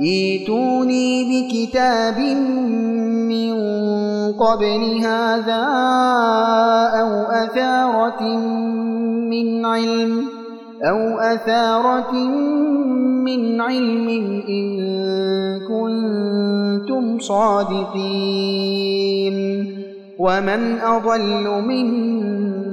ايتوني بكتاب من قبل هذا أو أثارة من علم أو أثارة من علم إن كنتم صادقين. ومن أضل ممن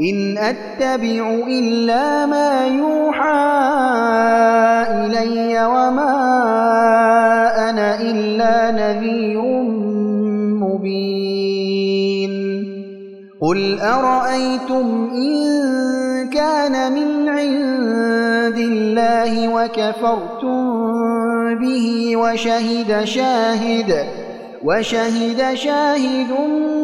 إن أتبع إلا ما يوحى إلي وما أنا إلا نذير مبين. قل أرأيتم إن كان من عند الله وكفرتم به وشهد شاهد وشهد شاهد من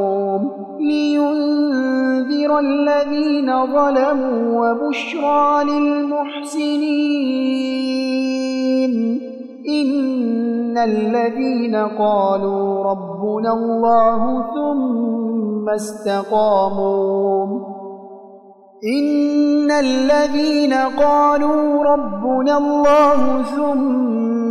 لينذر الذين ظلموا وبشرى للمحسنين. إن الذين قالوا ربنا الله ثم استقاموا. إن الذين قالوا ربنا الله ثم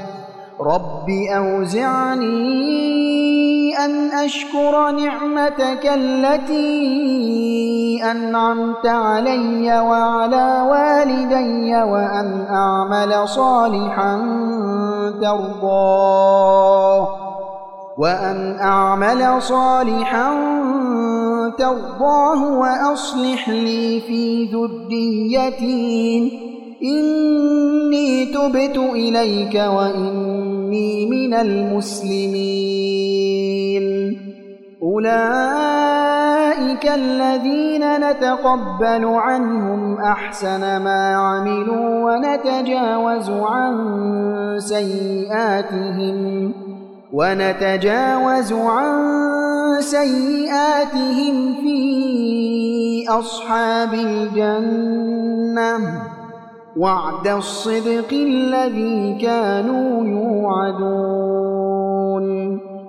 رب أوزعني أن أشكر نعمتك التي أنعمت علي وعلى والدي وأن أعمل صالحا ترضاه وأن أعمل صالحا ترضاه وأصلح لي في ذريتي إني تبت إليك وإني من المسلمين. أولئك الذين نتقبل عنهم أحسن ما عملوا ونتجاوز عن سيئاتهم ونتجاوز عن سيئاتهم في أصحاب الجنة. وعد الصدق الذي كانوا يوعدون.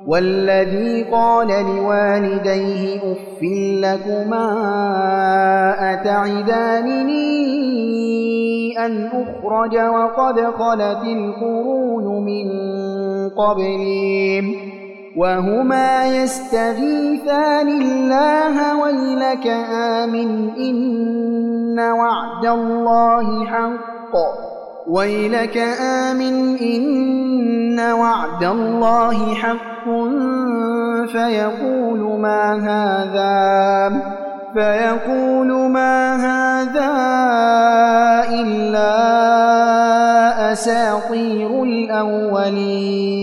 والذي قال لوالديه أف لكما أتعدانني أن أخرج وقد خلت القرون من قبلي. وهما يستغيثان الله ويلك آمن إن وعد الله حق. ويلك آمن إن وعد الله حق. فيقول ما هذا؟ فيقول ما هذا إلا أساطير الأولين.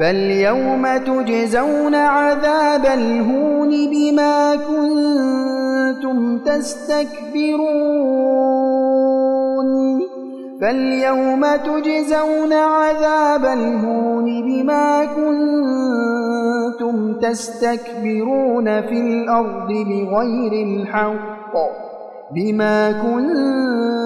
فاليوم تجزون عذاب الهون بما كنتم تستكبرون. فاليوم تجزون عذاب الهون بما كنتم تستكبرون في الأرض بغير الحق بما كنتم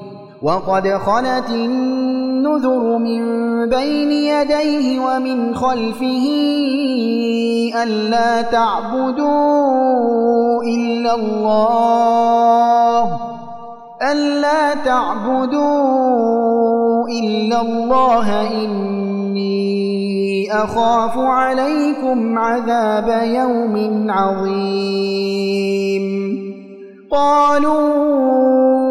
وقد خلت النذر من بين يديه ومن خلفه ألا تعبدوا إلا الله ألا تعبدوا إلا الله إني أخاف عليكم عذاب يوم عظيم. قالوا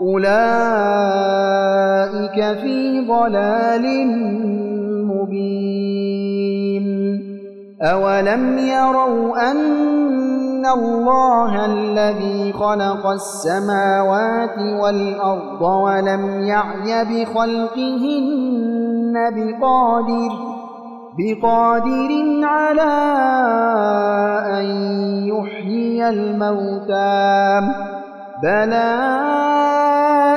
أولئك في ضلال مبين أولم يروا أن اللَّهَ الَّذِي خَلَقَ السَّمَاوَاتِ وَالْأَرْضَ وَلَمْ يَعْيَ بِخَلْقِهِنَّ بِقَادِرٍ بقادر على أن يحيي الموتى بلى